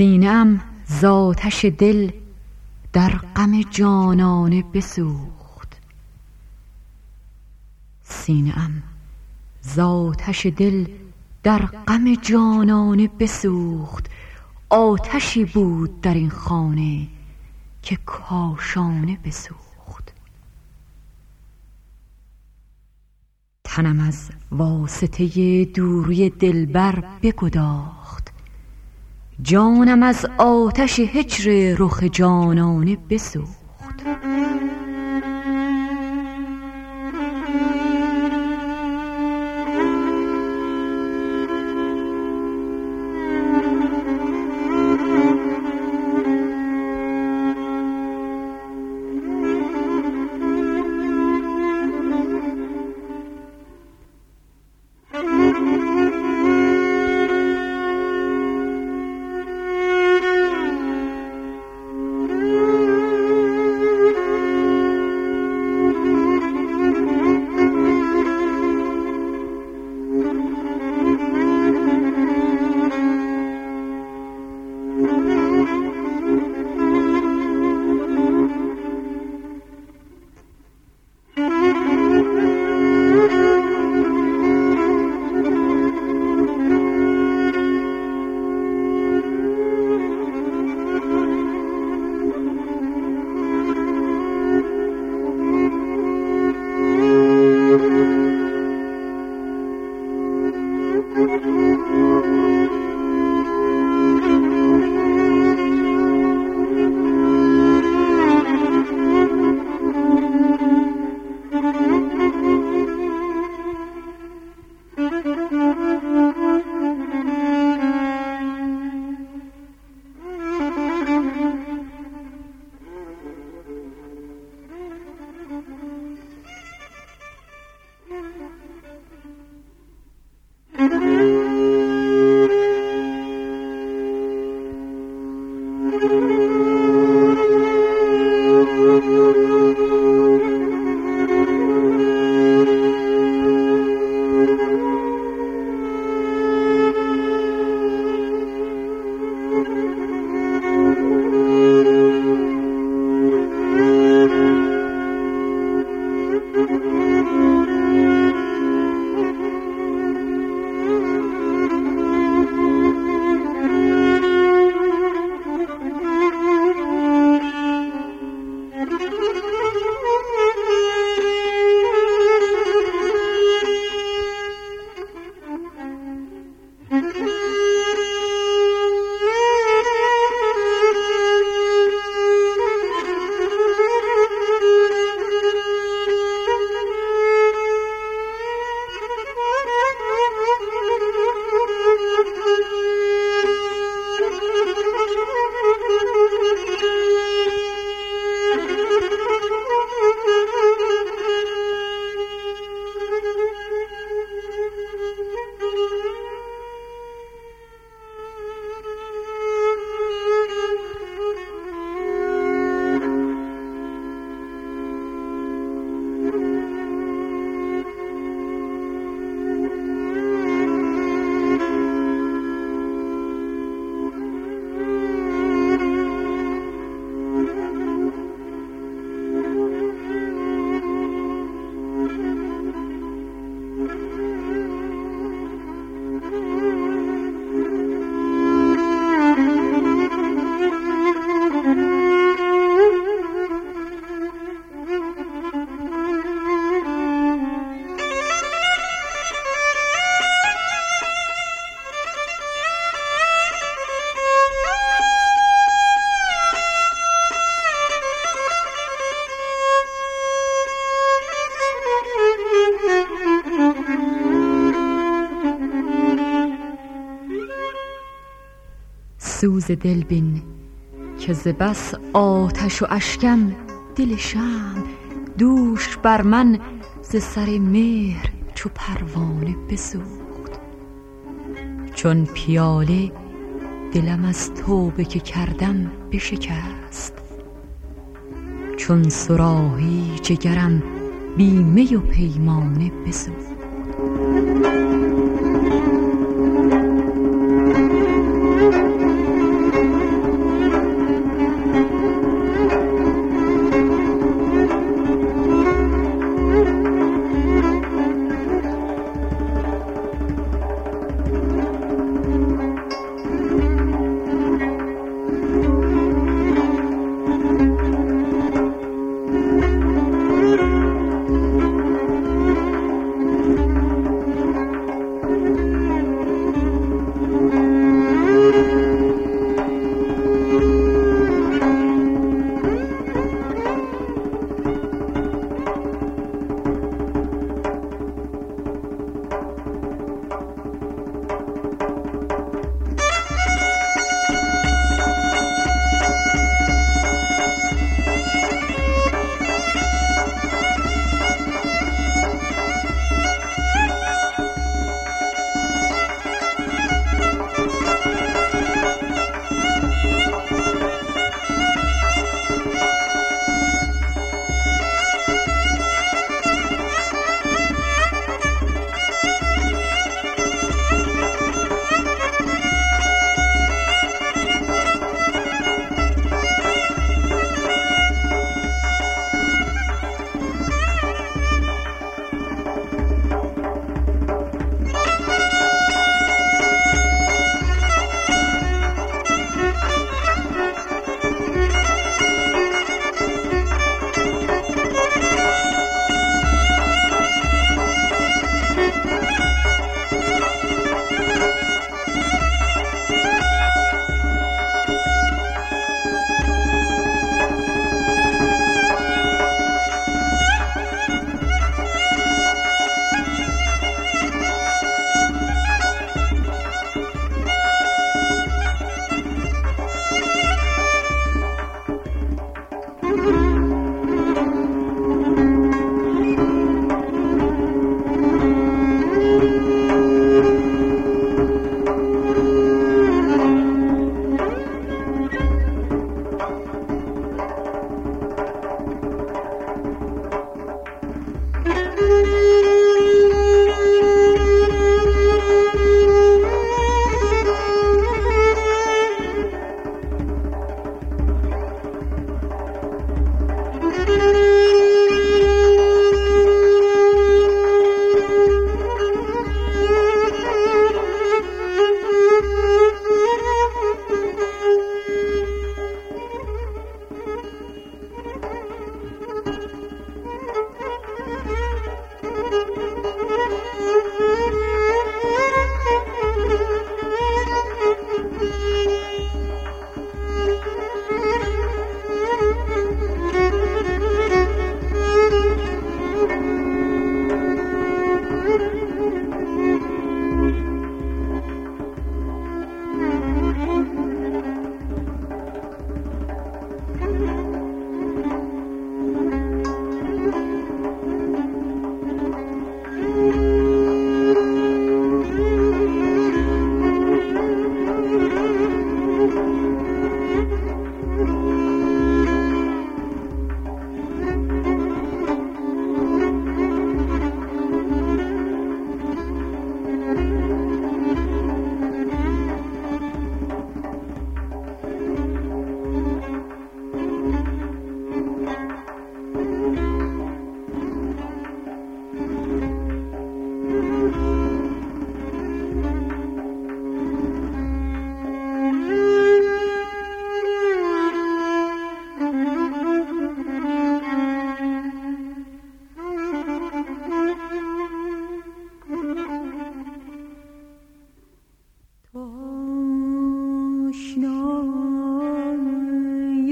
سینم زاتش دل در غم جانانه بسوخت. سینم زاتش دل در غم جانانه بسوخت. آتشی بود در این خانه که کاشانه بسوخت. تنم از واسطه دوری دلبر بگداخت. جانم از آتش هجر رخ جانانه بسوخت سوز دل بین که ز بس آتش و اشکم دل شم دوش بر من ز سر مهر چو پروانه بسوخت. چون پیاله دلم از توبه که کردم بشکست. چون صراحی جگرم بی می و پیمانه بسوخت.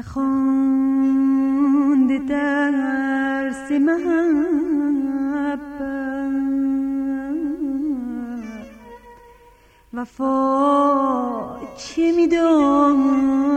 نخوانده درس محبت. وفا چه میدانی؟